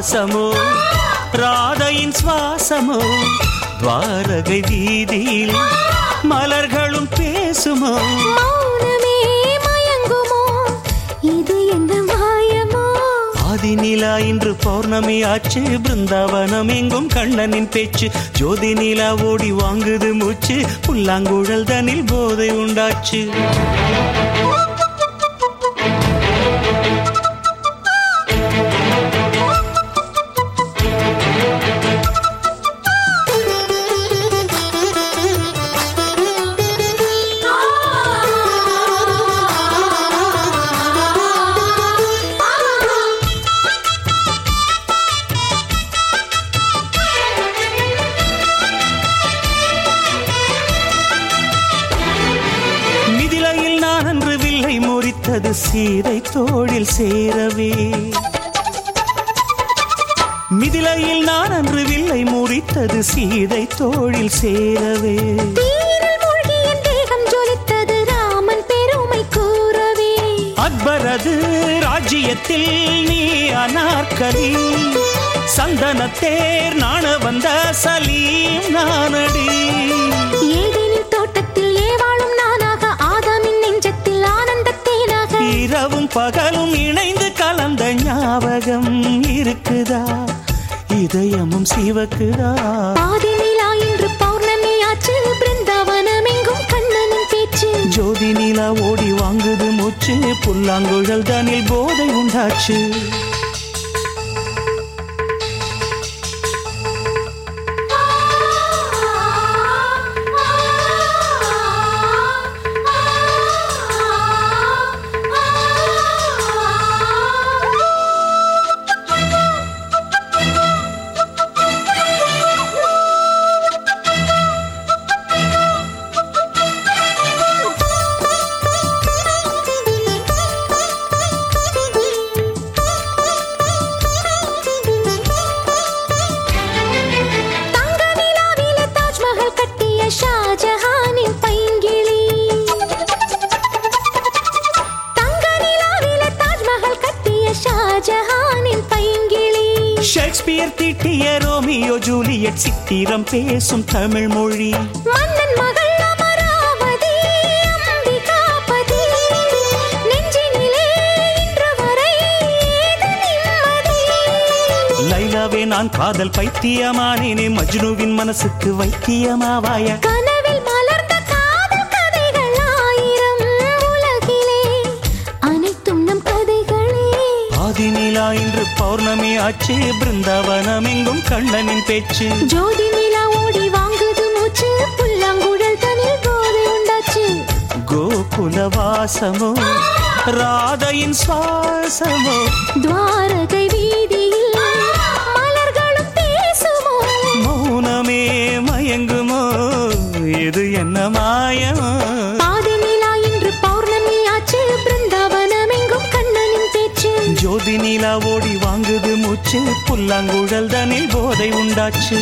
வாசமோ ராதையின் சுவாசமோ? துவாரகை வீதியில் மலர்களும் பேசுமோ? நிலா இன்று பௌர்ணமி ஆச்சு. பிருந்தாவனம் எங்கும் கண்ணனின் பேச்சு. ஜோதி நிலா ஓடி வாங்குது மூச்சு. புல்லாங்குழல் தனில் போதை உண்டாச்சு. முறித்தது சீதை தோளில் சேரவே. மிதிலையில் நான் அன்று வில்லை முறித்தது சீதை தோளில் சேரவே. அக்பரது ராஜ்யத்தில் நீ அனார்கலி. சந்தனத்தேர் நாண வந்த சலீம் நானடி. இரவும் பகலும் இணைந்து கலந்த ஞாபகம் இருக்குதா? இதயமும் சிவக்குதா? பாதி நிலா இன்று பௌர்ணமி ஆச்சு பிருந்தாவனம் எங்கும் கண்ணனின் பேச்சு. ஜோதி நிலா ஓடி வாங்குது மூச்சு புல்லாங்குழல் தனில் போதை உண்டாச்சு. ഷാജഹാനിൻ പൈങ്കിളി. തങ്കനിലാവിലെ താജ്മഹൽ കത്തിയ ഷാജഹാനിൻ പൈങ്കിളി. ഷേക്സ്പിയർ തിട്ടിയ റോമിയോ ജൂലിയറ്റ് ചിത്തിരം പേസും തമിഴ് മൊഴി. മന്നൻ நான் காதல் பைத்தியமானேனே. மஜ்னுவின் மனசுக்கு வைத்தியமாவாய. கனவில் மலர்ந்த காதல் கதைகள் ஆயிரம் உலகிலே. அனைத்தும் நம் கதைகளே. ஆதி நிலா இன்று பௌர்ணமி ஆச்சு. பிருந்தாவனம் எங்கும் கண்ணனின் பேச்சு. ஜோதி நிலா ஓடி வாங்குது மூச்சு. புல்லாங்குழல் தனில் போதை உண்டாச்சு. கோகுல வாசமோ ராதையின் சுவாசமோ? துவாரகை பேச்சு நிலா ஓடி வாங்குது மூச்சு. புல்லாங்குழல் தனில் போதை உண்டாச்சு.